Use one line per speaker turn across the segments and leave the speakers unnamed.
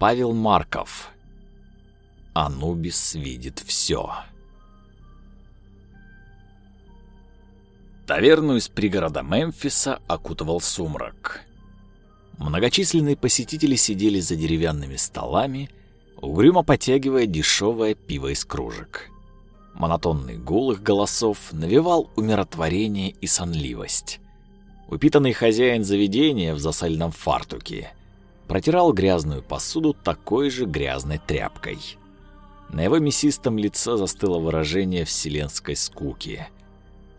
Павел Марков. Анубис видит все. Таверну из пригорода Мемфиса окутывал сумрак. Многочисленные посетители сидели за деревянными столами, угрюмо потягивая дешевое пиво из кружек. Монотонный гул их голосов навевал умиротворение и сонливость. Упитанный хозяин заведения в засальном фартуке протирал грязную посуду такой же грязной тряпкой. На его мясистом лице застыло выражение вселенской скуки.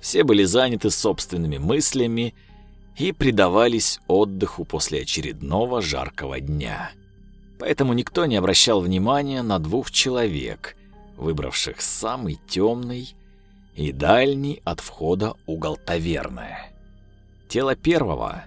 Все были заняты собственными мыслями и предавались отдыху после очередного жаркого дня. Поэтому никто не обращал внимания на двух человек, выбравших самый темный и дальний от входа угол таверны. Тело первого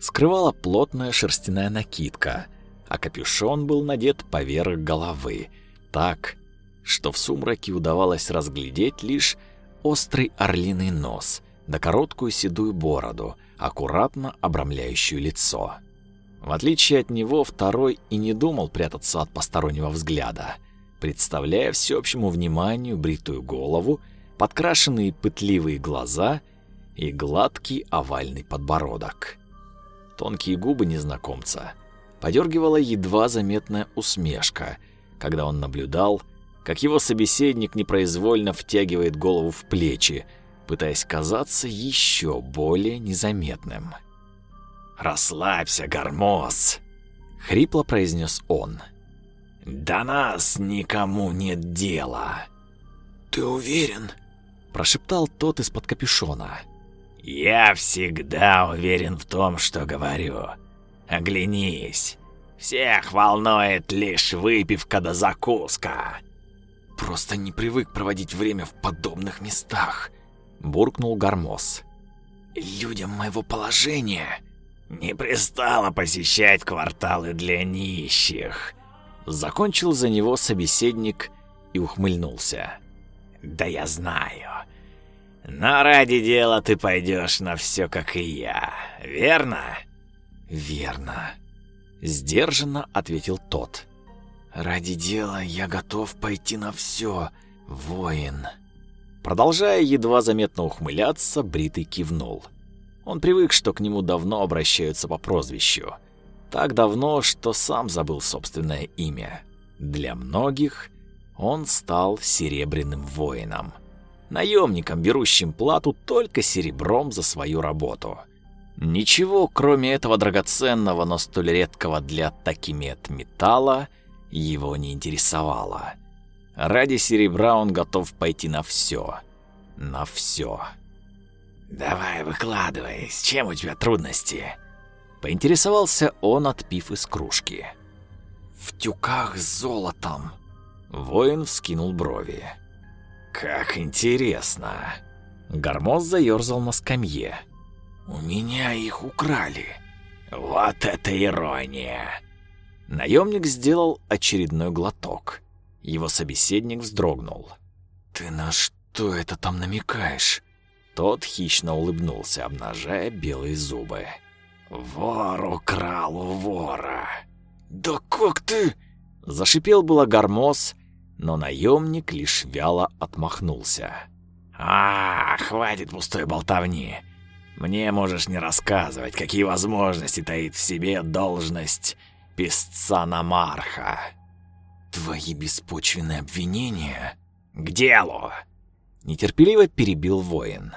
скрывала плотная шерстяная накидка, а капюшон был надет поверх головы, так, что в сумраке удавалось разглядеть лишь острый орлиный нос да короткую седую бороду, аккуратно обрамляющую лицо. В отличие от него, второй и не думал прятаться от постороннего взгляда, представляя всеобщему вниманию бритую голову, подкрашенные пытливые глаза и гладкий овальный подбородок. Тонкие губы незнакомца подергивала едва заметная усмешка, когда он наблюдал, как его собеседник непроизвольно втягивает голову в плечи, пытаясь казаться еще более незаметным. «Расслабься, Гармоз!» — хрипло произнес он. «До нас никому нет дела!»
«Ты уверен?»
— прошептал тот из-под капюшона.
«Я всегда уверен в том, что говорю. Оглянись. Всех волнует лишь выпивка да закуска».
«Просто не привык проводить время в подобных местах», — буркнул Гармос.
«Людям моего положения не пристало посещать кварталы для нищих», —
закончил за него собеседник и ухмыльнулся.
«Да я знаю. Но ради дела ты пойдешь на все, как и я, верно?
Верно. Сдержанно ответил тот. Ради дела я готов пойти на все, воин. Продолжая едва заметно ухмыляться, Бритый кивнул. Он привык, что к нему давно обращаются по прозвищу. Так давно, что сам забыл собственное имя. Для многих он стал Серебряным воином наемником, берущим плату только серебром за свою работу. Ничего, кроме этого драгоценного, но столь редкого для такимет металла, его не интересовало. Ради серебра он готов пойти на все, На все.
«Давай, выкладывай, с чем у тебя трудности?»
Поинтересовался он, отпив из кружки.
«В тюках с золотом».
Воин вскинул брови. «Как интересно!» Гармоз заерзал на скамье.
«У меня их украли. Вот это ирония!»
Наемник сделал очередной глоток. Его собеседник вздрогнул.
«Ты на что это там намекаешь?»
Тот хищно улыбнулся, обнажая белые зубы.
«Вор украл у вора!» «Да как ты...»
Зашипел было Гармоз, но наемник лишь вяло отмахнулся.
«А, хватит пустой болтовни. Мне можешь не рассказывать, какие возможности таит в себе должность песца Намарха».
«Твои беспочвенные обвинения...»
«К делу!»
Нетерпеливо перебил воин.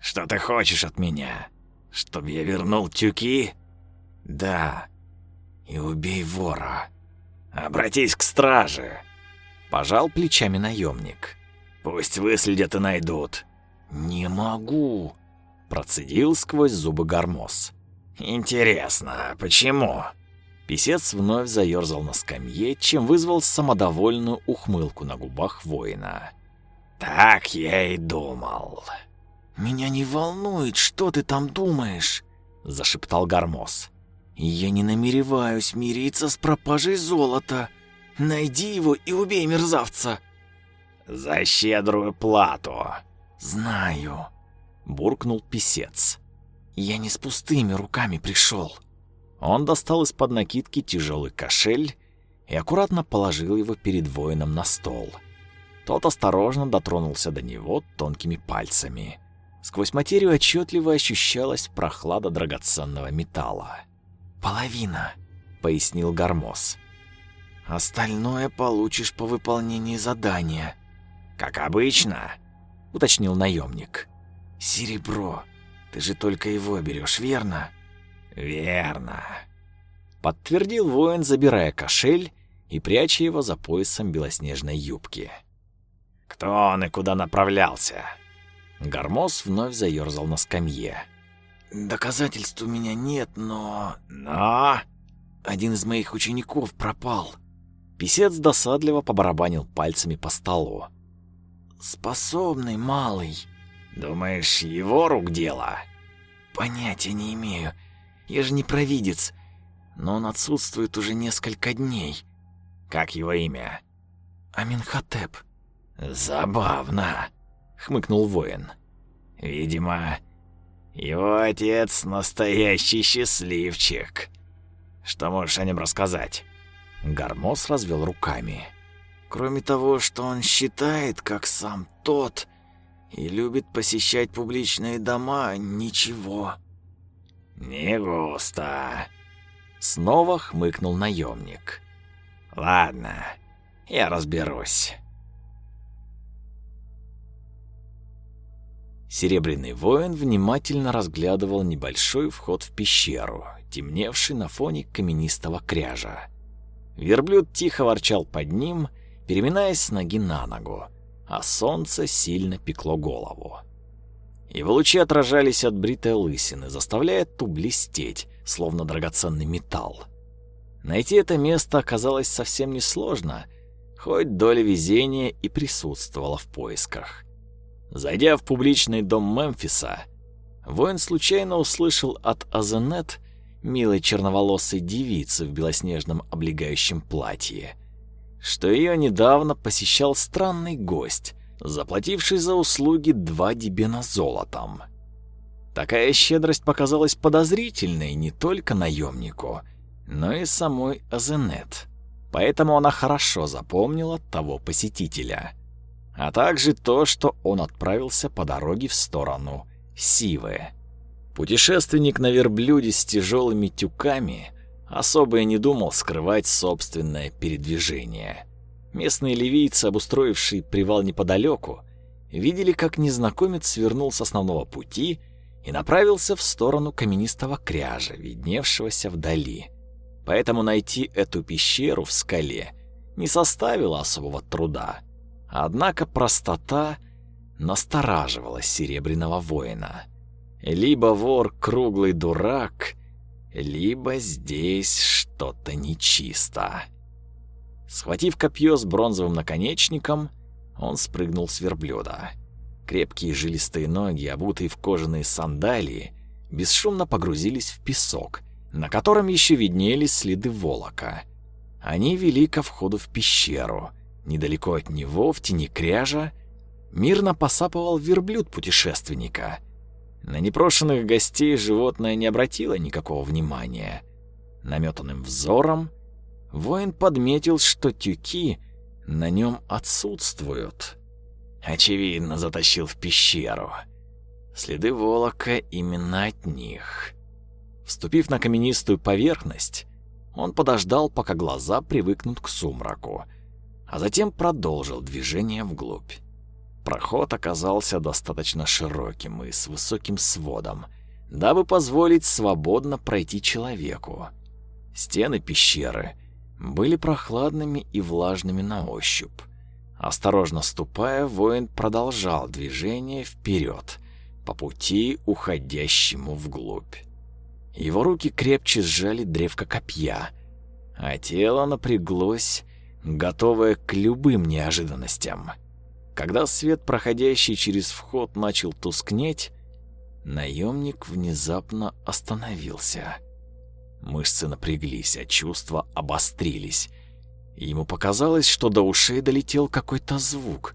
«Что ты хочешь от меня? Чтоб я вернул тюки?»
«Да. И убей вора».
«Обратись к страже.
Пожал плечами наемник.
«Пусть выследят и найдут».
«Не могу», — процедил сквозь зубы Гармос.
«Интересно, почему?»
Песец вновь заерзал на скамье, чем вызвал самодовольную ухмылку на губах воина.
«Так я и думал».
«Меня не волнует, что ты там думаешь», — зашептал Гармос. «Я не намереваюсь мириться с пропажей золота. Найди его и убей мерзавца!»
«За щедрую плату!»
«Знаю», — буркнул писец. «Я не с пустыми руками пришел». Он достал из-под накидки тяжелый кошель и аккуратно положил его перед воином на стол. Тот осторожно дотронулся до него тонкими пальцами. Сквозь материю отчетливо ощущалась прохлада драгоценного металла. «Половина», — пояснил Гармос. «Остальное получишь по выполнении задания».
«Как обычно», — уточнил наемник.
«Серебро. Ты же только его берешь, верно?»
«Верно», —
подтвердил воин, забирая кошель и пряча его за поясом белоснежной юбки.
«Кто он и куда направлялся?»
Гармос вновь заерзал на скамье. «Доказательств у меня нет, но...»
«Но...»
«Один из моих учеников пропал». Песец досадливо побарабанил пальцами по столу. «Способный малый».
«Думаешь, его рук дело?»
«Понятия не имею. Я же не провидец. Но он отсутствует уже несколько дней».
«Как его имя?»
«Аминхотеп».
«Забавно», — хмыкнул воин. «Видимо, его отец настоящий счастливчик. Что можешь о нем рассказать?»
Гармос развел руками. «Кроме того, что он считает, как сам тот, и любит посещать публичные дома, ничего».
«Не густо», —
снова хмыкнул наемник.
«Ладно, я разберусь».
Серебряный воин внимательно разглядывал небольшой вход в пещеру, темневший на фоне каменистого кряжа. Верблюд тихо ворчал под ним, переминаясь с ноги на ногу, а солнце сильно пекло голову. Его лучи отражались от бритой лысины, заставляя ту блестеть, словно драгоценный металл. Найти это место оказалось совсем несложно, хоть доля везения и присутствовала в поисках. Зайдя в публичный дом Мемфиса, воин случайно услышал от Азенет, милой черноволосой девицы в белоснежном облегающем платье, что ее недавно посещал странный гость, заплативший за услуги два дебена золотом. Такая щедрость показалась подозрительной не только наемнику, но и самой Азенет. Поэтому она хорошо запомнила того посетителя — а также то, что он отправился по дороге в сторону Сивы. Путешественник на верблюде с тяжелыми тюками особо и не думал скрывать собственное передвижение. Местные ливийцы, обустроившие привал неподалеку, видели, как незнакомец свернул с основного пути и направился в сторону каменистого кряжа, видневшегося вдали. Поэтому найти эту пещеру в скале не составило особого труда. Однако простота настораживала серебряного воина. Либо вор круглый дурак, либо здесь что-то нечисто. Схватив копье с бронзовым наконечником, он спрыгнул с верблюда. Крепкие жилистые ноги, обутые в кожаные сандалии, бесшумно погрузились в песок, на котором еще виднелись следы волока. Они вели ко входу в пещеру, Недалеко от него, в тени кряжа, мирно посапывал верблюд путешественника. На непрошенных гостей животное не обратило никакого внимания. Наметанным взором воин подметил, что тюки на нем отсутствуют. Очевидно, затащил в пещеру. Следы волока именно от них. Вступив на каменистую поверхность, он подождал, пока глаза привыкнут к сумраку, а затем продолжил движение вглубь. Проход оказался достаточно широким и с высоким сводом, дабы позволить свободно пройти человеку. Стены пещеры были прохладными и влажными на ощупь. Осторожно ступая, воин продолжал движение вперед, по пути, уходящему вглубь. Его руки крепче сжали древко копья, а тело напряглось, готовая к любым неожиданностям. Когда свет, проходящий через вход, начал тускнеть, наемник внезапно остановился. Мышцы напряглись, а чувства обострились. Ему показалось, что до ушей долетел какой-то звук.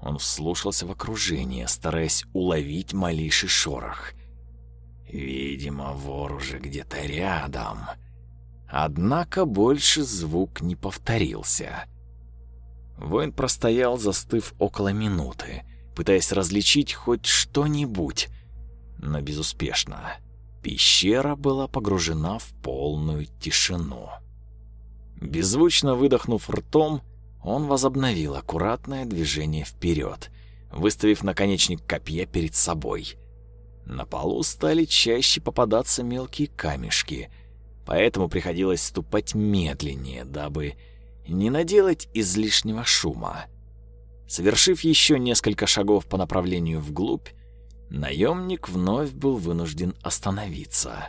Он вслушался в окружение, стараясь уловить малейший шорох. Видимо, вор уже где-то рядом. Однако больше звук не повторился. Воин простоял, застыв около минуты, пытаясь различить хоть что-нибудь, но безуспешно. Пещера была погружена в полную тишину. Беззвучно выдохнув ртом, он возобновил аккуратное движение вперед, выставив наконечник копья перед собой. На полу стали чаще попадаться мелкие камешки, поэтому приходилось ступать медленнее, дабы не наделать излишнего шума. Совершив еще несколько шагов по направлению вглубь, наемник вновь был вынужден остановиться.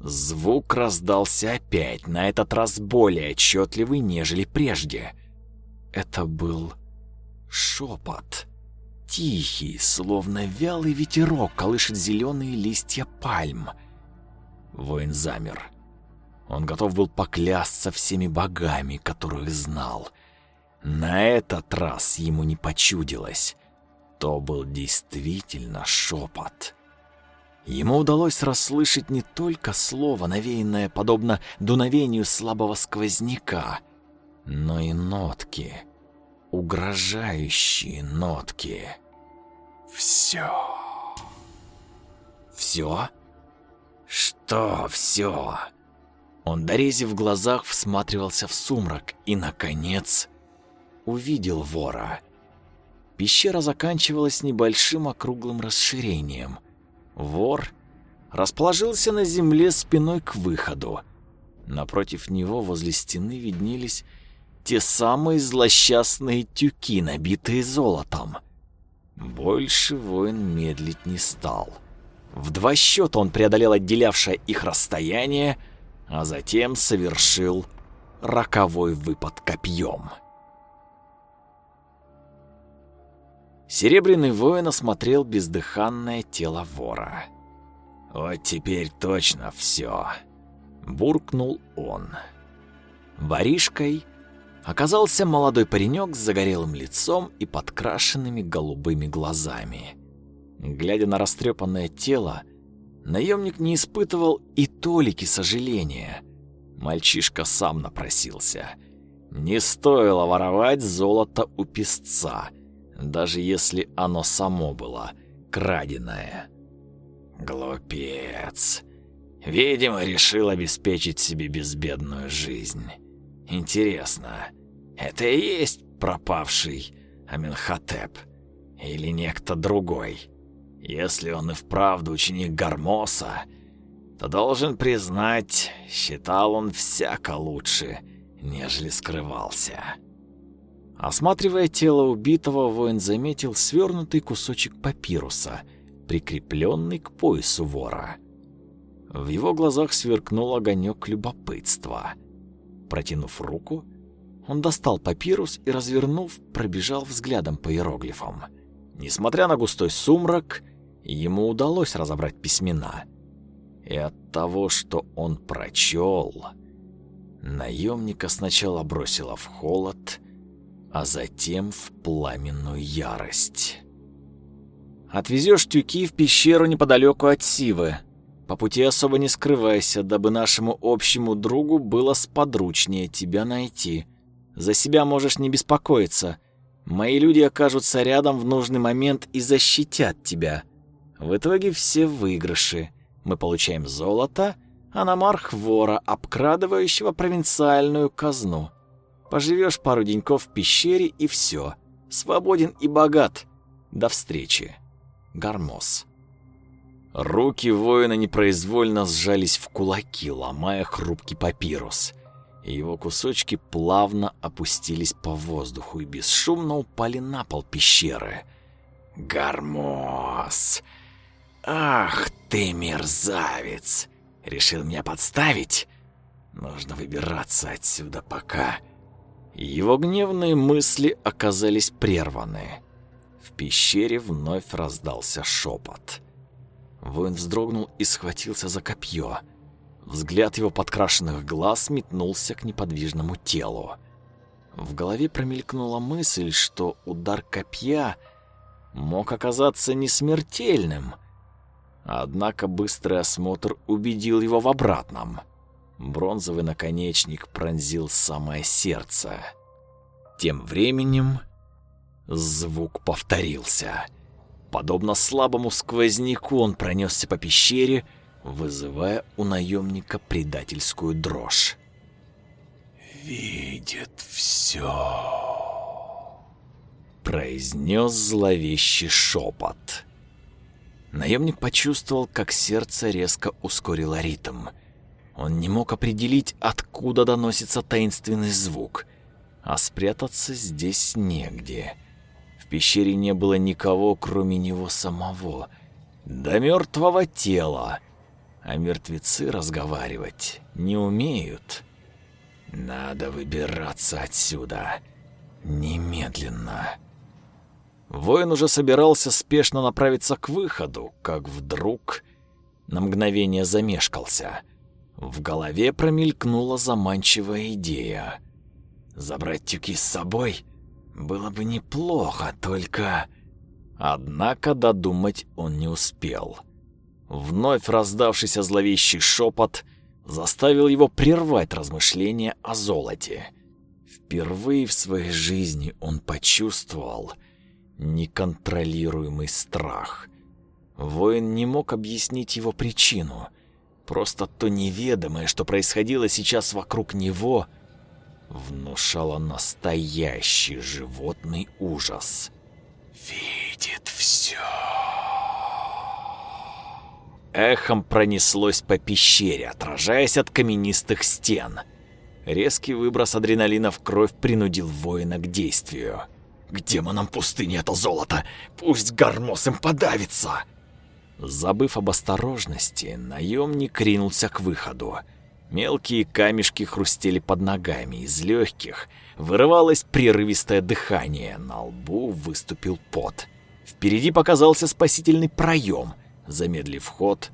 Звук раздался опять, на этот раз более отчетливый, нежели прежде. Это был шепот. Тихий, словно вялый ветерок колышет зеленые листья пальм. Воин замер. Он готов был поклясться всеми богами, которых знал. На этот раз ему не почудилось. То был действительно шепот. Ему удалось расслышать не только слово, навеянное подобно дуновению слабого сквозняка, но и нотки, угрожающие нотки. Все. Все? Что все? Он, дорезив в глазах, всматривался в сумрак и, наконец, увидел вора. Пещера заканчивалась небольшим округлым расширением. Вор расположился на земле спиной к выходу. Напротив него возле стены виднелись те самые злосчастные тюки, набитые золотом. Больше воин медлить не стал. В два счета он преодолел отделявшее их расстояние, а затем совершил роковой выпад копьем. Серебряный воин осмотрел бездыханное тело вора. «Вот теперь точно все», — буркнул он. Воришкой оказался молодой паренек с загорелым лицом и подкрашенными голубыми глазами. Глядя на растрепанное тело, наемник не испытывал и толики сожаления. Мальчишка сам напросился. Не стоило воровать золото у песца, даже если оно само было краденое. Глупец. Видимо, решил обеспечить себе безбедную жизнь. Интересно, это и есть пропавший Аминхотеп? Или некто другой? Если он и вправду ученик Гармоса, то должен признать, считал он всяко лучше, нежели скрывался. Осматривая тело убитого, воин заметил свернутый кусочек папируса, прикрепленный к поясу вора. В его глазах сверкнул огонек любопытства. Протянув руку, он достал папирус и, развернув, пробежал взглядом по иероглифам. Несмотря на густой сумрак, ему удалось разобрать письмена. И от того, что он прочел, наемника сначала бросило в холод, а затем в пламенную ярость. «Отвезешь тюки в пещеру неподалеку от Сивы», по пути особо не скрывайся, дабы нашему общему другу было сподручнее тебя найти. За себя можешь не беспокоиться. Мои люди окажутся рядом в нужный момент и защитят тебя. В итоге все выигрыши. Мы получаем золото, а Намарх вора, обкрадывающего провинциальную казну. Поживешь пару деньков в пещере и все. Свободен и богат. До встречи. Гармос. Руки воина непроизвольно сжались в кулаки, ломая хрупкий папирус. И его кусочки плавно опустились по воздуху и бесшумно упали на пол пещеры. «Гармос! Ах ты, мерзавец! Решил меня подставить? Нужно выбираться отсюда пока...» Его гневные мысли оказались прерваны. В пещере вновь раздался шепот. Воин вздрогнул и схватился за копье. Взгляд его подкрашенных глаз метнулся к неподвижному телу. В голове промелькнула мысль, что удар копья мог оказаться несмертельным. Однако быстрый осмотр убедил его в обратном. Бронзовый наконечник пронзил самое сердце. Тем временем звук повторился. Подобно слабому сквозняку он пронесся по пещере, вызывая у наемника предательскую дрожь. «Видит все», — произнес зловещий шепот. Наемник почувствовал, как сердце резко ускорило ритм. Он не мог определить, откуда доносится таинственный звук, а спрятаться здесь негде. В пещере не было никого, кроме него самого, до мертвого тела, а мертвецы разговаривать не умеют. Надо выбираться отсюда. Немедленно. Воин уже собирался спешно направиться к выходу, как вдруг на мгновение замешкался. В голове промелькнула заманчивая идея. Забрать тюки с собой было бы неплохо, только... Однако додумать он не успел. Вновь раздавшийся зловещий шепот заставил его прервать размышления о золоте. Впервые в своей жизни он почувствовал неконтролируемый страх. Воин не мог объяснить его причину. Просто то неведомое, что происходило сейчас вокруг него, внушало настоящий животный ужас. «Видит все!» эхом пронеслось по пещере, отражаясь от каменистых стен. Резкий выброс адреналина в кровь принудил воина к действию. «К демонам пустыни это золото! Пусть Гармос им подавится!» Забыв об осторожности, наемник ринулся к выходу. Мелкие камешки хрустели под ногами, из легких вырывалось прерывистое дыхание, на лбу выступил пот. Впереди показался спасительный проем — Замедлив ход,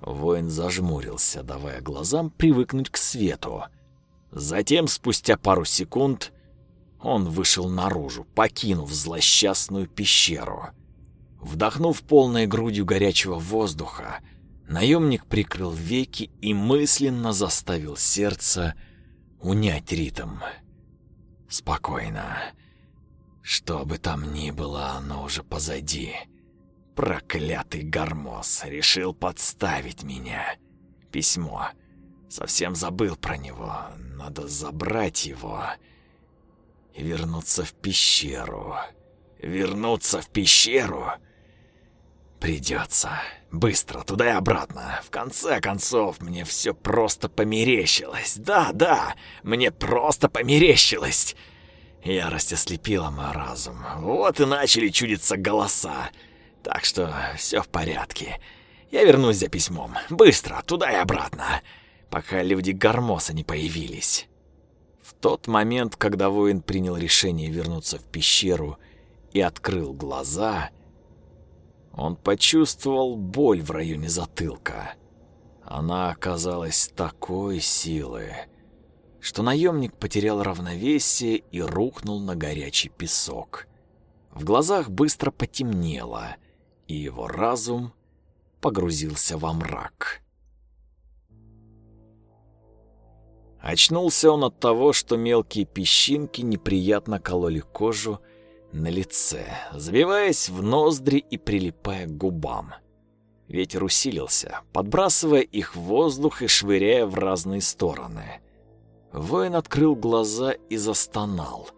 воин зажмурился, давая глазам привыкнуть к свету. Затем, спустя пару секунд, он вышел наружу, покинув злосчастную пещеру. Вдохнув полной грудью горячего воздуха, наемник прикрыл веки и мысленно заставил сердце унять ритм. Спокойно. Что бы там ни было, оно уже позади. Проклятый Гармос решил подставить меня. Письмо. Совсем забыл про него. Надо забрать его вернуться в пещеру. Вернуться в пещеру? Придется. Быстро, туда и обратно. В конце концов, мне все просто померещилось. Да, да, мне просто померещилось. Ярость ослепила мой разум. Вот и начали чудиться голоса. Так что все в порядке. Я вернусь за письмом. Быстро, туда и обратно. Пока люди Гармоса не появились. Тот момент, когда воин принял решение вернуться в пещеру и открыл глаза, он почувствовал боль в районе затылка. Она оказалась такой силы, что наемник потерял равновесие и рухнул на горячий песок. В глазах быстро потемнело — и его разум погрузился во мрак. Очнулся он от того, что мелкие песчинки неприятно кололи кожу на лице, забиваясь в ноздри и прилипая к губам. Ветер усилился, подбрасывая их в воздух и швыряя в разные стороны. Воин открыл глаза и застонал.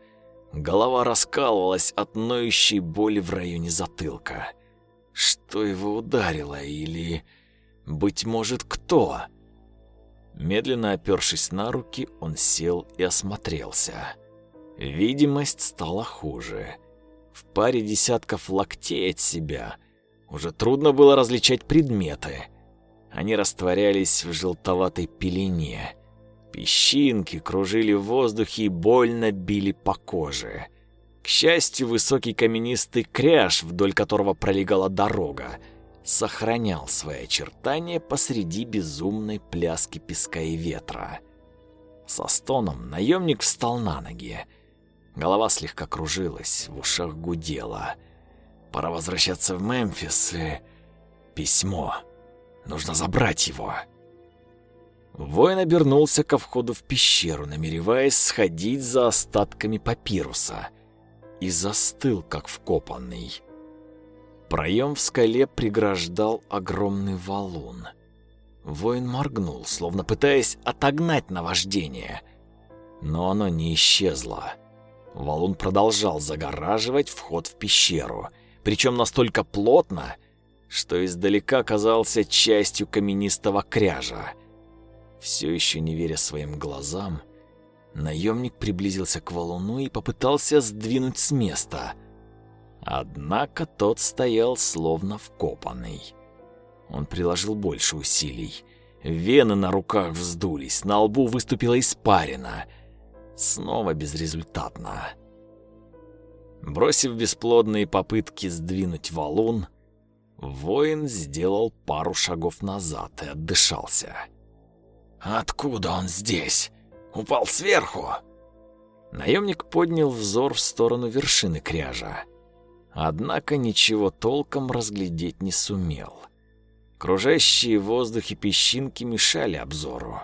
Голова раскалывалась от ноющей боли в районе затылка. Что его ударило или, быть может, кто? Медленно опершись на руки, он сел и осмотрелся. Видимость стала хуже. В паре десятков локтей от себя уже трудно было различать предметы. Они растворялись в желтоватой пелене. Песчинки кружили в воздухе и больно били по коже. К счастью, высокий каменистый кряж, вдоль которого пролегала дорога, сохранял свои очертания посреди безумной пляски песка и ветра. Со стоном наемник встал на ноги. Голова слегка кружилась, в ушах гудела. Пора возвращаться в Мемфис и... Письмо. Нужно забрать его. Воин обернулся ко входу в пещеру, намереваясь сходить за остатками папируса, и застыл, как вкопанный. Проем в скале преграждал огромный валун. Воин моргнул, словно пытаясь отогнать наваждение, но оно не исчезло. Валун продолжал загораживать вход в пещеру, причем настолько плотно, что издалека казался частью каменистого кряжа. Все еще не веря своим глазам, наемник приблизился к валуну и попытался сдвинуть с места. Однако тот стоял словно вкопанный. Он приложил больше усилий. Вены на руках вздулись, на лбу выступила испарина. Снова безрезультатно. Бросив бесплодные попытки сдвинуть валун, воин сделал пару шагов назад и отдышался. «Откуда он здесь? Упал сверху?» Наемник поднял взор в сторону вершины кряжа. Однако ничего толком разглядеть не сумел. Кружащие в воздухе песчинки мешали обзору.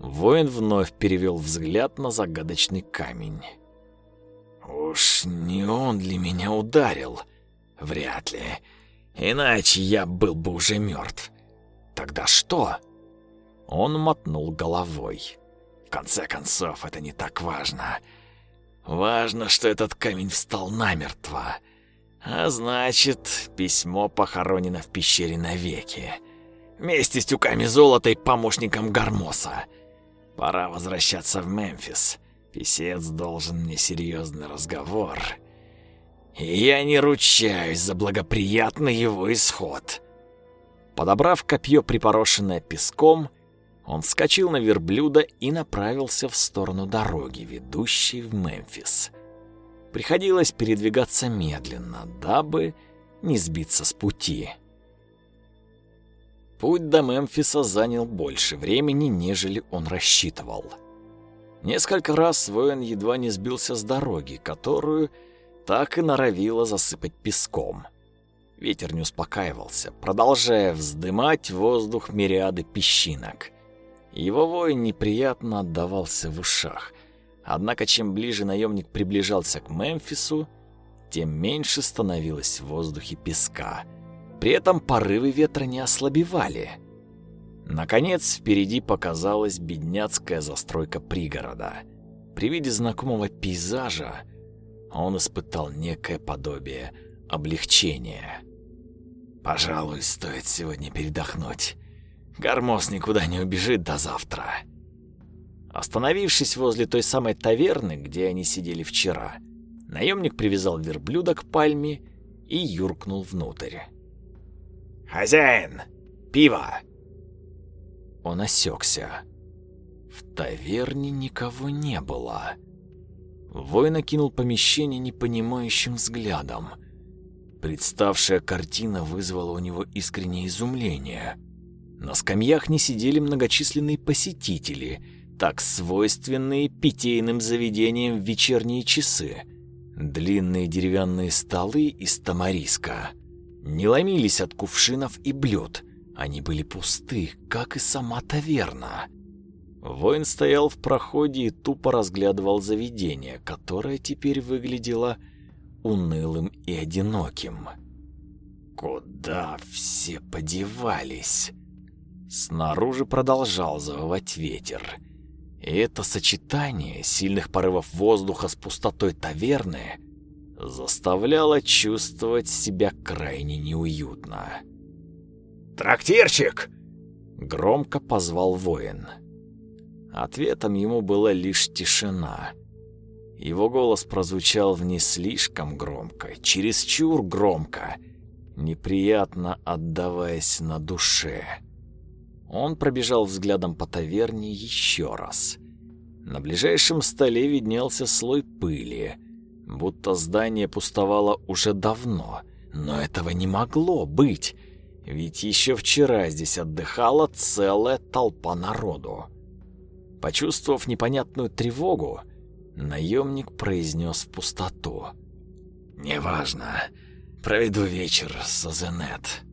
Воин вновь перевел взгляд на загадочный камень. «Уж не он ли меня ударил? Вряд ли. Иначе я был бы уже мертв. Тогда что?» Он мотнул головой. «В конце концов, это не так важно. Важно, что этот камень встал намертво. А значит, письмо похоронено в пещере навеки. Вместе с тюками золота и помощником Гармоса. Пора возвращаться в Мемфис. Писец должен мне серьезный разговор. И я не ручаюсь за благоприятный его исход. Подобрав копье, припорошенное песком, он вскочил на верблюда и направился в сторону дороги, ведущей в Мемфис. Приходилось передвигаться медленно, дабы не сбиться с пути. Путь до Мемфиса занял больше времени, нежели он рассчитывал. Несколько раз воин едва не сбился с дороги, которую так и норовило засыпать песком. Ветер не успокаивался, продолжая вздымать воздух мириады песчинок. Его вой неприятно отдавался в ушах. Однако чем ближе наемник приближался к Мемфису, тем меньше становилось в воздухе песка. При этом порывы ветра не ослабевали — Наконец, впереди показалась бедняцкая застройка пригорода. При виде знакомого пейзажа он испытал некое подобие облегчения. «Пожалуй, стоит сегодня передохнуть. Гармос никуда не убежит до завтра». Остановившись возле той самой таверны, где они сидели вчера, наемник привязал верблюда к пальме и юркнул внутрь.
«Хозяин! Пиво!»
Он осекся. В таверне никого не было. Воин окинул помещение непонимающим взглядом. Представшая картина вызвала у него искреннее изумление. На скамьях не сидели многочисленные посетители, так свойственные питейным заведениям вечерние часы. Длинные деревянные столы из тамариска не ломились от кувшинов и блюд – они были пусты, как и сама таверна. Воин стоял в проходе и тупо разглядывал заведение, которое теперь выглядело унылым и одиноким. Куда все подевались? Снаружи продолжал завывать ветер. И это сочетание сильных порывов воздуха с пустотой таверны заставляло чувствовать себя крайне неуютно.
«Трактирщик!»
— громко позвал воин. Ответом ему была лишь тишина. Его голос прозвучал в не слишком громко, чересчур громко, неприятно отдаваясь на душе. Он пробежал взглядом по таверне еще раз. На ближайшем столе виднелся слой пыли, будто здание пустовало уже давно, но этого не могло быть. Ведь еще вчера здесь отдыхала целая толпа народу. Почувствовав непонятную тревогу, наемник произнес в пустоту. «Неважно, проведу вечер с Азенет».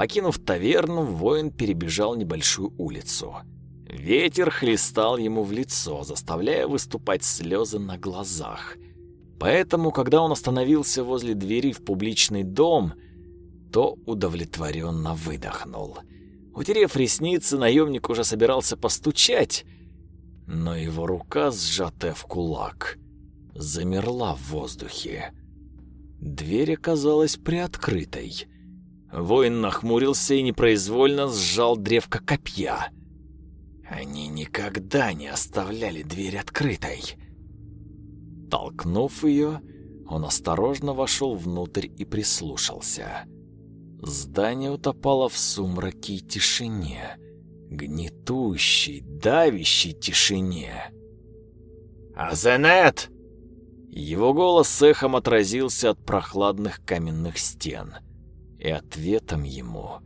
Покинув таверну, воин перебежал небольшую улицу. Ветер хлестал ему в лицо, заставляя выступать слезы на глазах. Поэтому, когда он остановился возле двери в публичный дом, то удовлетворенно выдохнул. Утерев ресницы, наемник уже собирался постучать, но его рука, сжатая в кулак, замерла в воздухе. Дверь оказалась приоткрытой. Воин нахмурился и непроизвольно сжал древко копья. Они никогда не оставляли дверь открытой. Толкнув ее, он осторожно вошел внутрь и прислушался. Здание утопало в сумраке и тишине, гнетущей, давящей тишине. «Азенет!» Его голос эхом отразился от прохладных каменных стен, и ответом ему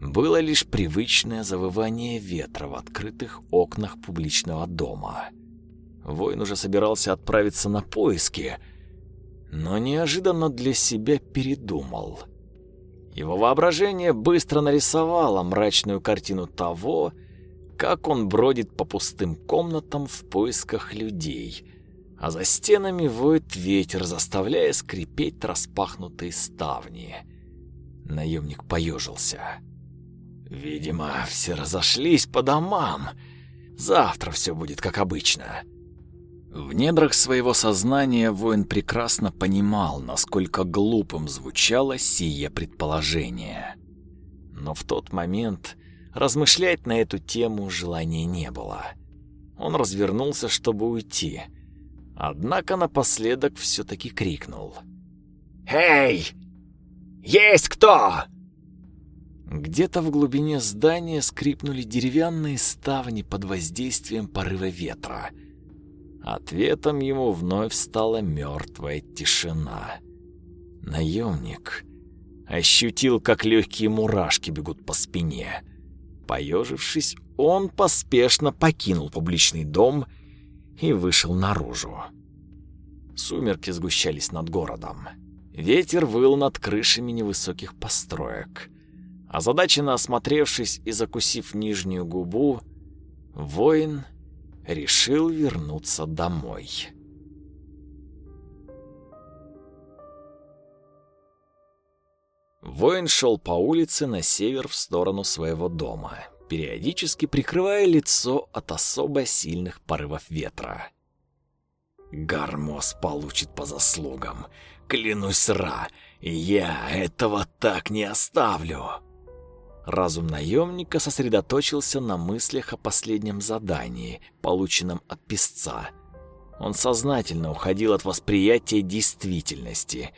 было лишь привычное завывание ветра в открытых окнах публичного дома. Воин уже собирался отправиться на поиски, но неожиданно для себя передумал. Его воображение быстро нарисовало мрачную картину того, как он бродит по пустым комнатам в поисках людей — а за стенами воет ветер, заставляя скрипеть распахнутые ставни. Наемник поежился. Видимо, все разошлись по домам. Завтра все будет как обычно. В недрах своего сознания воин прекрасно понимал, насколько глупым звучало сие предположение. Но в тот момент размышлять на эту тему желания не было. Он развернулся, чтобы уйти — Однако напоследок все-таки крикнул. «Эй! Есть кто?» Где-то в глубине здания скрипнули деревянные ставни под воздействием порыва ветра. Ответом ему вновь стала мертвая тишина. Наемник ощутил, как легкие мурашки бегут по спине. Поежившись, он поспешно покинул публичный дом и вышел наружу. Сумерки сгущались над городом. Ветер выл над крышами невысоких построек. Озадаченно осмотревшись и закусив нижнюю губу, воин решил вернуться домой. Воин шел по улице на север в сторону своего дома, периодически прикрывая лицо от особо сильных порывов ветра. Гармос получит по заслугам. Клянусь Ра, я этого так не оставлю. Разум наемника сосредоточился на мыслях о последнем задании, полученном от песца. Он сознательно уходил от восприятия действительности,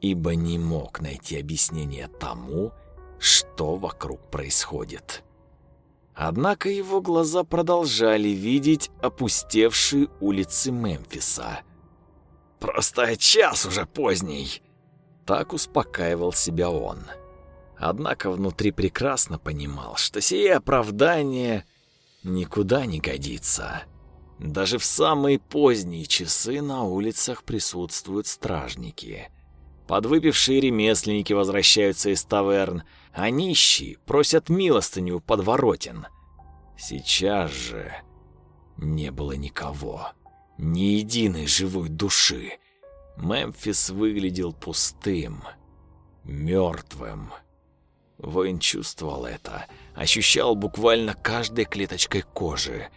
ибо не мог найти объяснение тому, что вокруг происходит. Однако его глаза продолжали видеть опустевшие улицы Мемфиса. «Просто час уже поздний!» Так успокаивал себя он. Однако внутри прекрасно понимал, что сие оправдание никуда не годится. Даже в самые поздние часы на улицах присутствуют стражники. Подвыпившие ремесленники возвращаются из таверн, а нищие просят милостыню подворотен. Сейчас же не было никого, ни единой живой души. Мемфис выглядел пустым, мертвым. Воин чувствовал это, ощущал буквально каждой клеточкой кожи,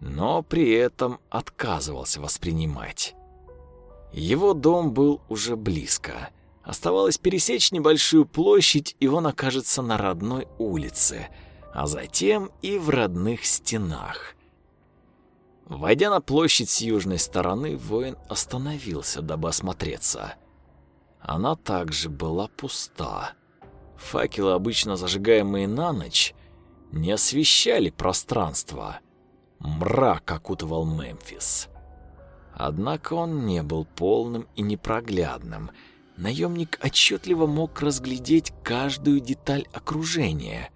но при этом отказывался воспринимать. Его дом был уже близко — Оставалось пересечь небольшую площадь, и он окажется на родной улице, а затем и в родных стенах. Войдя на площадь с южной стороны, воин остановился, дабы осмотреться. Она также была пуста. Факелы, обычно зажигаемые на ночь, не освещали пространство. Мрак окутывал Мемфис. Однако он не был полным и непроглядным — наемник отчетливо мог разглядеть каждую деталь окружения.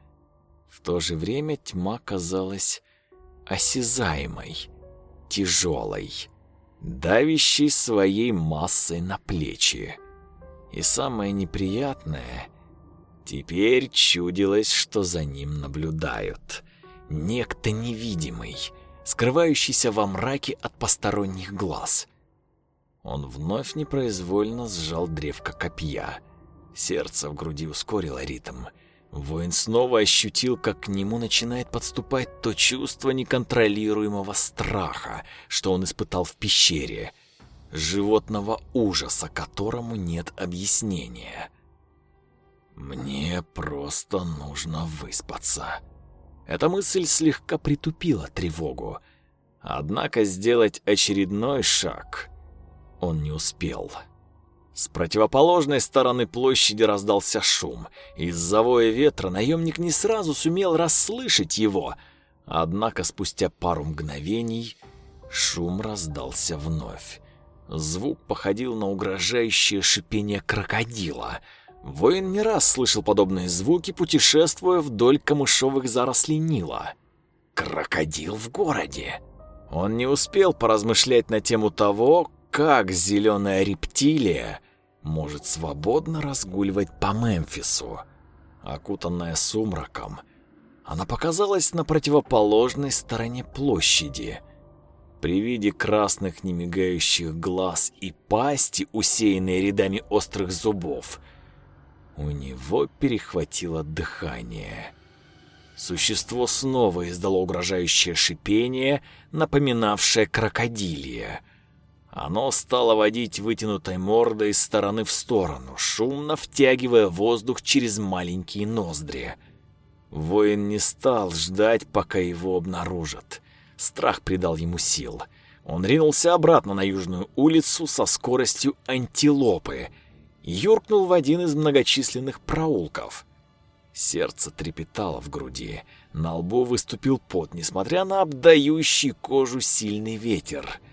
В то же время тьма казалась осязаемой, тяжелой, давящей своей массой на плечи. И самое неприятное, теперь чудилось, что за ним наблюдают. некто невидимый, скрывающийся во мраке от посторонних глаз. Он вновь непроизвольно сжал древко копья. Сердце в груди ускорило ритм. Воин снова ощутил, как к нему начинает подступать то чувство неконтролируемого страха, что он испытал в пещере, животного ужаса, которому нет объяснения. «Мне просто нужно выспаться». Эта мысль слегка притупила тревогу. Однако сделать очередной шаг он не успел. С противоположной стороны площади раздался шум. Из-за воя ветра наемник не сразу сумел расслышать его, однако спустя пару мгновений шум раздался вновь. Звук походил на угрожающее шипение крокодила. Воин не раз слышал подобные звуки, путешествуя вдоль камышовых зарослей Нила. Крокодил в городе. Он не успел поразмышлять на тему того, как зеленая рептилия может свободно разгуливать по Мемфису. Окутанная сумраком, она показалась на противоположной стороне площади. При виде красных немигающих глаз и пасти, усеянной рядами острых зубов, у него перехватило дыхание. Существо снова издало угрожающее шипение, напоминавшее крокодилье — оно стало водить вытянутой мордой из стороны в сторону, шумно втягивая воздух через маленькие ноздри. Воин не стал ждать, пока его обнаружат. Страх придал ему сил. Он ринулся обратно на южную улицу со скоростью антилопы юркнул в один из многочисленных проулков. Сердце трепетало в груди, на лбу выступил пот, несмотря на обдающий кожу сильный ветер —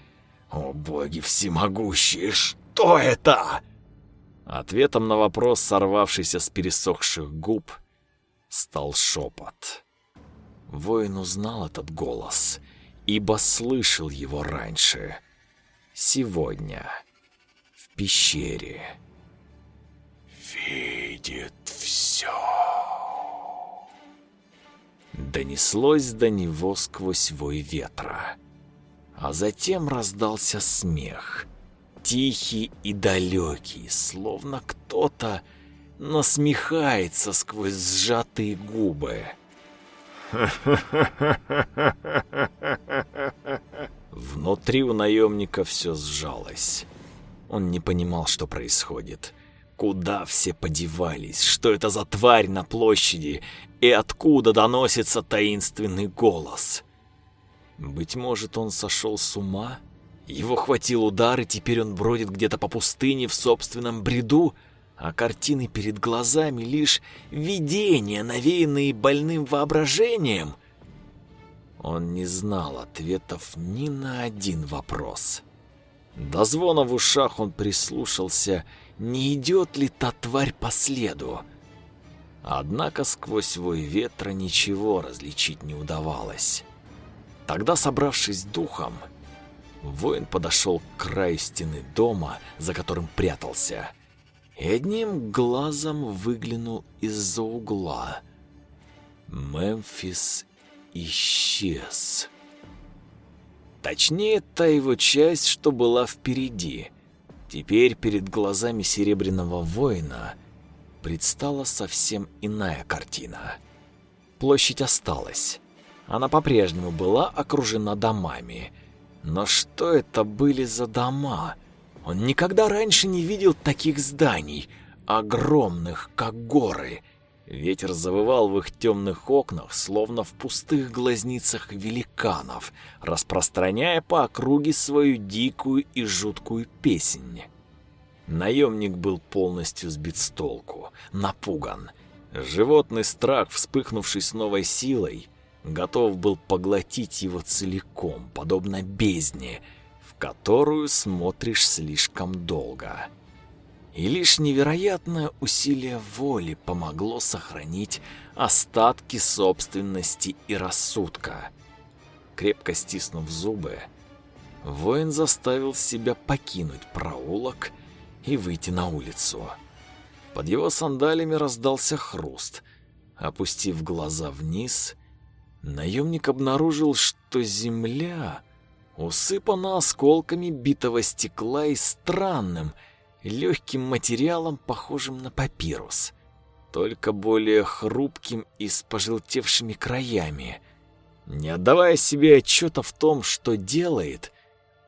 «О боги всемогущие, что это?» Ответом на вопрос, сорвавшийся с пересохших губ, стал шепот. Воин узнал этот голос, ибо слышал его раньше. Сегодня в пещере. «Видит все!» Донеслось до него сквозь вой ветра а затем раздался смех. Тихий и далекий, словно кто-то насмехается сквозь сжатые губы. Внутри у наемника все сжалось. Он не понимал, что происходит. Куда все подевались? Что это за тварь на площади? И откуда доносится таинственный голос? Быть может, он сошел с ума? Его хватил удар, и теперь он бродит где-то по пустыне в собственном бреду, а картины перед глазами лишь видения, навеянные больным воображением. Он не знал ответов ни на один вопрос. До звона в ушах он прислушался, не идет ли та тварь по следу. Однако сквозь вой ветра ничего различить не удавалось. Тогда, собравшись духом, воин подошел к краю стены дома, за которым прятался, и одним глазом выглянул из-за угла. Мемфис исчез. Точнее, та его часть, что была впереди. Теперь перед глазами Серебряного воина предстала совсем иная картина. Площадь осталась. Она по-прежнему была окружена домами. Но что это были за дома? Он никогда раньше не видел таких зданий, огромных, как горы. Ветер завывал в их темных окнах, словно в пустых глазницах великанов, распространяя по округе свою дикую и жуткую песнь. Наемник был полностью сбит с толку, напуган. Животный страх, вспыхнувший с новой силой, готов был поглотить его целиком, подобно бездне, в которую смотришь слишком долго. И лишь невероятное усилие воли помогло сохранить остатки собственности и рассудка. Крепко стиснув зубы, воин заставил себя покинуть проулок и выйти на улицу. Под его сандалями раздался хруст. Опустив глаза вниз, наемник обнаружил, что земля усыпана осколками битого стекла и странным, легким материалом, похожим на папирус, только более хрупким и с пожелтевшими краями. Не отдавая себе отчета в том, что делает,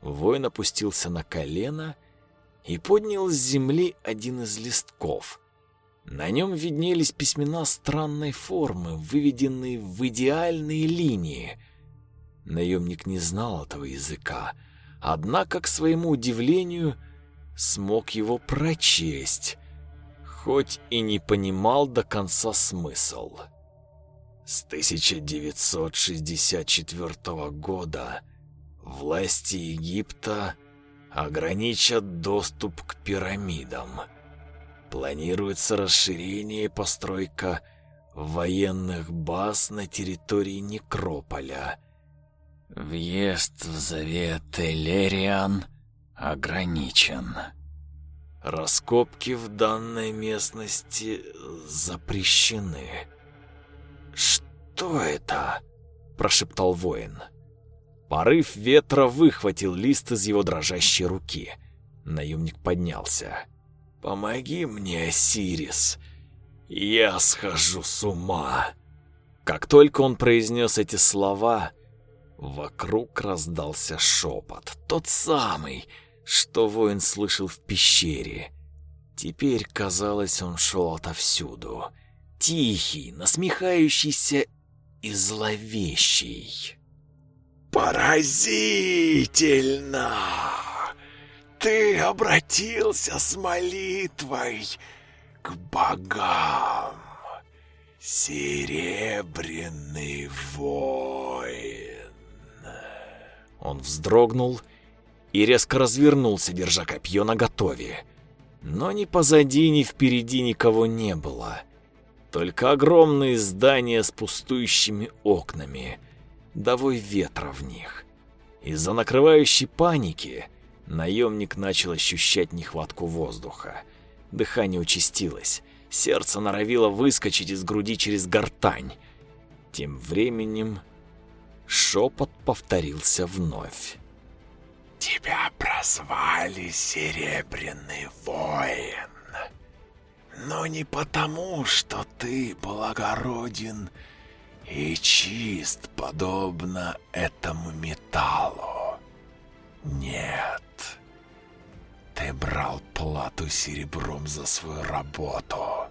воин опустился на колено и поднял с земли один из листков. На нем виднелись письмена странной формы, выведенные в идеальные линии. Наемник не знал этого языка, однако, к своему удивлению, смог его прочесть, хоть и не понимал до конца смысл. С 1964 года власти Египта ограничат доступ к пирамидам. Планируется расширение и постройка военных баз на территории Некрополя. Въезд в Завет Элериан ограничен. Раскопки в данной местности запрещены. «Что это?» – прошептал воин. Порыв ветра выхватил лист из его дрожащей руки. Наемник поднялся. «Помоги мне, Сирис. Я схожу с ума». Как только он произнес эти слова, вокруг раздался шепот, тот самый, что воин слышал в пещере. Теперь, казалось, он шел отовсюду. Тихий, насмехающийся и зловещий.
«Поразительно! Ты обратился с молитвой к богам, серебряный воин!»
Он вздрогнул и резко развернулся, держа копье наготове. Но ни позади, ни впереди никого не было. Только огромные здания с пустующими окнами — довой ветра в них. Из-за накрывающей паники наемник начал ощущать нехватку воздуха. Дыхание участилось, сердце норовило выскочить из груди через гортань. Тем временем шепот повторился вновь.
«Тебя прозвали Серебряный Воин, но не потому, что ты благороден и чист, подобно этому металлу. Нет, ты брал плату серебром за свою работу,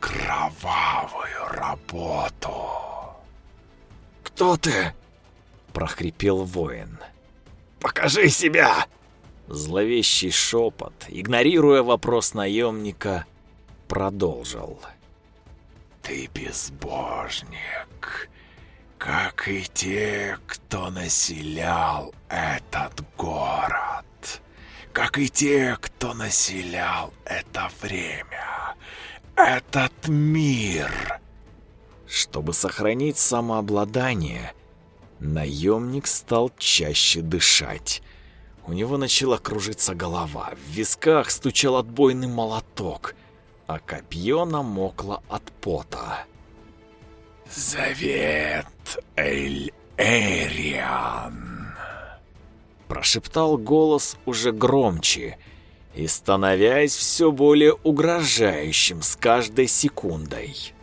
кровавую работу.
«Кто ты?» — прохрипел воин. «Покажи себя!» Зловещий шепот, игнорируя вопрос наемника, продолжил.
Ты безбожник, как и те, кто населял этот город, как и те, кто населял это время, этот мир.
Чтобы сохранить самообладание, наемник стал чаще дышать. У него начала кружиться голова, в висках стучал отбойный молоток — а копье намокло от пота.
«Завет Эль-Эриан!»
Прошептал голос уже громче и становясь все более угрожающим с каждой секундой.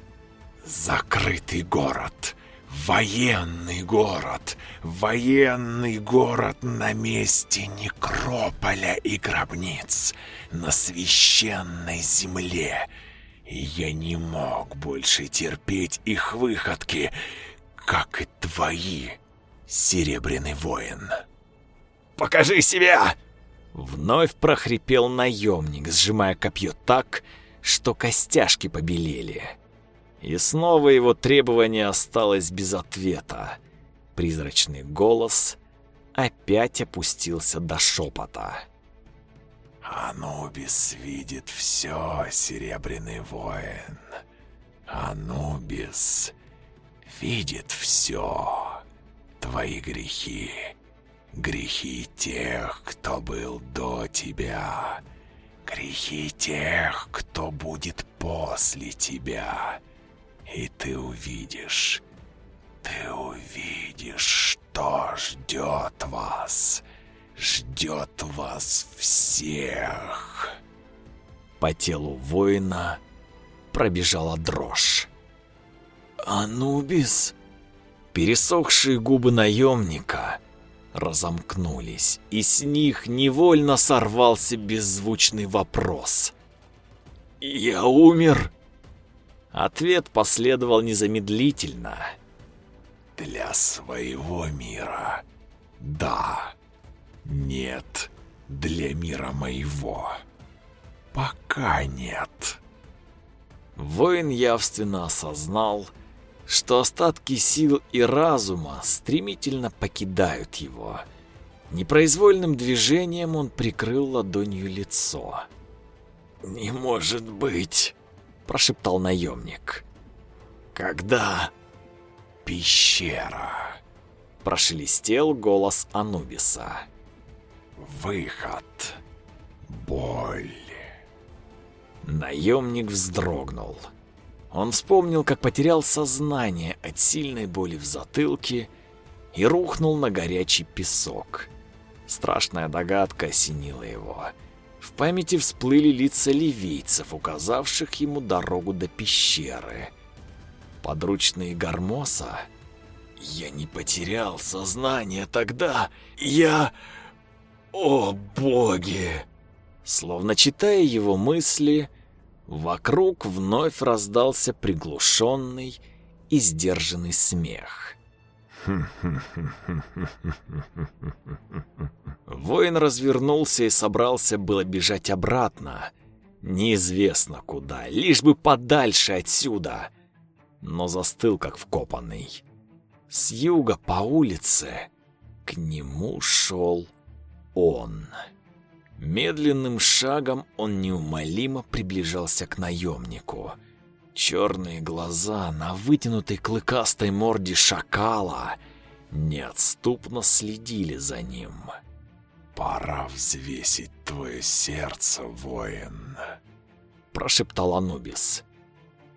«Закрытый город!» Военный город, военный город на месте некрополя и гробниц, на священной земле. Я не мог больше терпеть их выходки, как и твои, Серебряный воин.
«Покажи себя!» Вновь прохрипел наемник, сжимая копье так, что костяшки побелели. И снова его требование осталось без ответа. Призрачный голос опять опустился до шепота.
«Анубис видит все, Серебряный воин. Анубис видит все. Твои грехи, грехи тех, кто был до тебя, грехи тех, кто будет после тебя» и ты увидишь, Ты увидишь, что ждет вас. Ждет вас всех.
По телу воина пробежала дрожь. «Анубис!» Пересохшие губы наемника разомкнулись, и с них невольно сорвался беззвучный вопрос. «Я умер?» Ответ последовал незамедлительно.
Для своего мира. Да. Нет. Для мира моего. Пока нет.
Воин явственно осознал, что остатки сил и разума стремительно покидают его. Непроизвольным движением он прикрыл ладонью лицо. «Не может быть!» прошептал наемник. Когда пещера прошелестел голос Анубиса.
Выход. Боль.
Наемник вздрогнул. Он вспомнил, как потерял сознание от сильной боли в затылке и рухнул на горячий песок. Страшная догадка осенила его. В памяти всплыли лица ливийцев, указавших ему дорогу до пещеры. Подручные Гармоса. Я не потерял сознание тогда. Я... О, боги! Словно читая его мысли, вокруг вновь раздался приглушенный и сдержанный смех. Воин развернулся и собрался было бежать обратно. Неизвестно куда, лишь бы подальше отсюда. Но застыл, как вкопанный. С юга по улице к нему шел он. Медленным шагом он неумолимо приближался к наемнику. Черные глаза на вытянутой клыкастой морде шакала неотступно следили за ним.
«Пора взвесить твое сердце, воин», —
прошептал Анубис.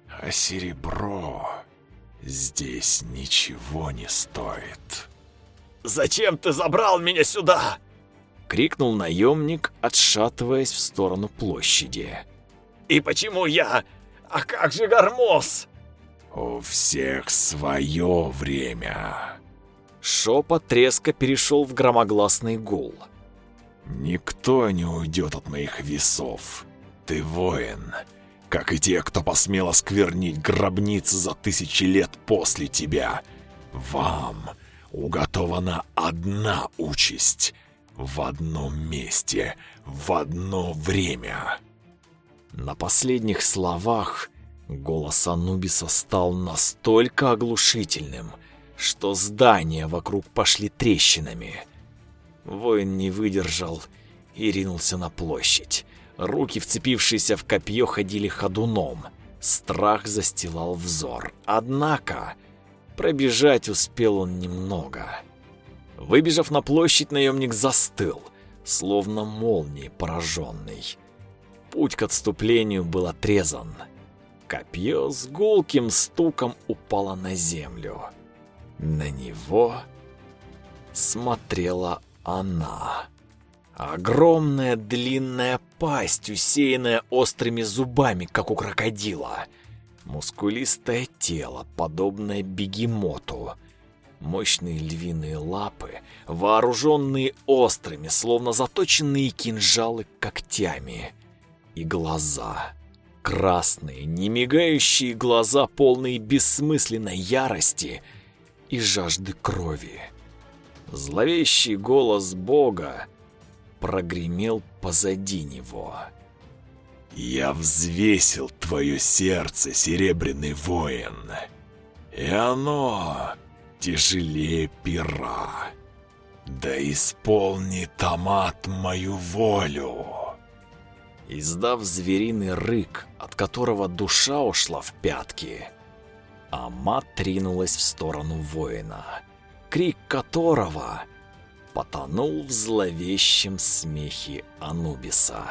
«А серебро здесь ничего не стоит».
«Зачем ты забрал меня сюда?»
— крикнул наемник, отшатываясь в сторону площади.
«И почему я а как же Гармос?
У всех свое время.
Шепот резко перешел в громогласный гул.
Никто не уйдет от моих весов. Ты воин, как и те, кто посмел осквернить гробницы за тысячи лет после тебя. Вам уготована одна участь в одном месте, в одно время.
На последних словах голос Анубиса стал настолько оглушительным, что здания вокруг пошли трещинами. Воин не выдержал и ринулся на площадь. Руки, вцепившиеся в копье, ходили ходуном. Страх застилал взор. Однако пробежать успел он немного. Выбежав на площадь, наемник застыл, словно молнией пораженный. Путь к отступлению был отрезан. Копье с гулким стуком упало на землю. На него смотрела она. Огромная длинная пасть, усеянная острыми зубами, как у крокодила. Мускулистое тело, подобное бегемоту. Мощные львиные лапы, вооруженные острыми, словно заточенные кинжалы когтями и глаза. Красные, немигающие глаза, полные бессмысленной ярости и жажды крови. Зловещий голос Бога прогремел позади него.
«Я взвесил твое сердце, серебряный воин, и оно тяжелее пера. Да исполни томат мою волю!»
Издав звериный рык, от которого душа ушла в пятки, Амат тринулась в сторону воина, крик которого потонул в зловещем смехе Анубиса.